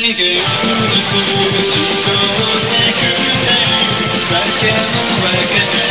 目が言う実に瞬間を探るだけのわけ